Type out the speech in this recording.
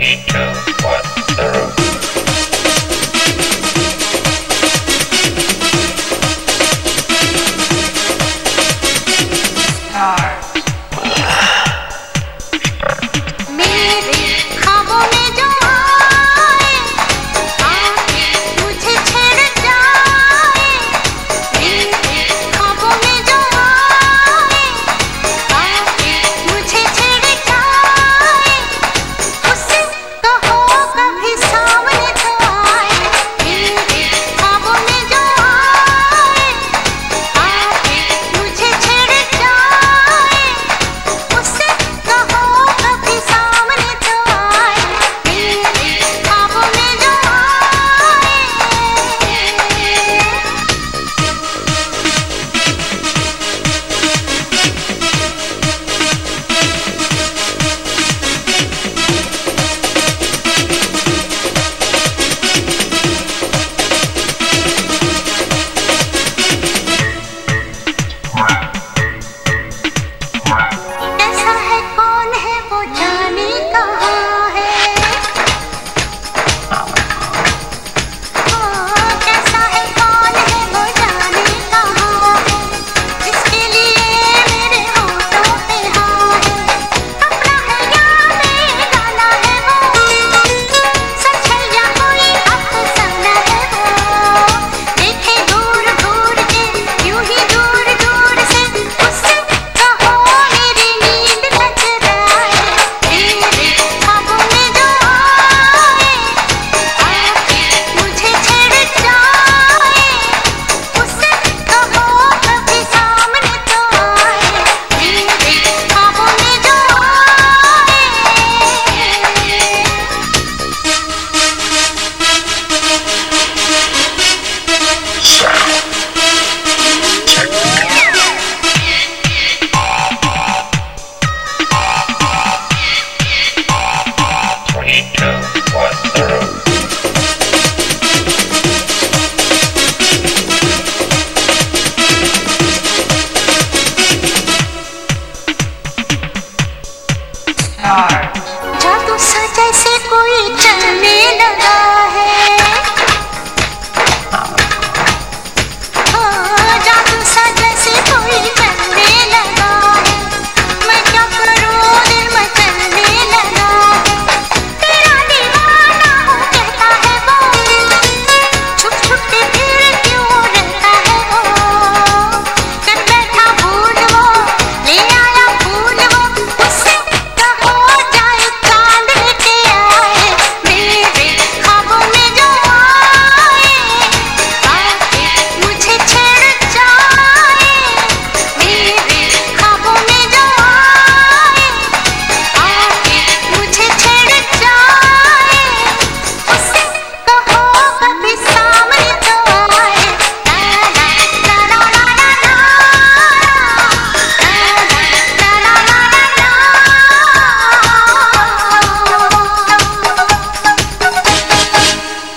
three, two, one, zero. Start जादू सा जैसे कोई चलने लगा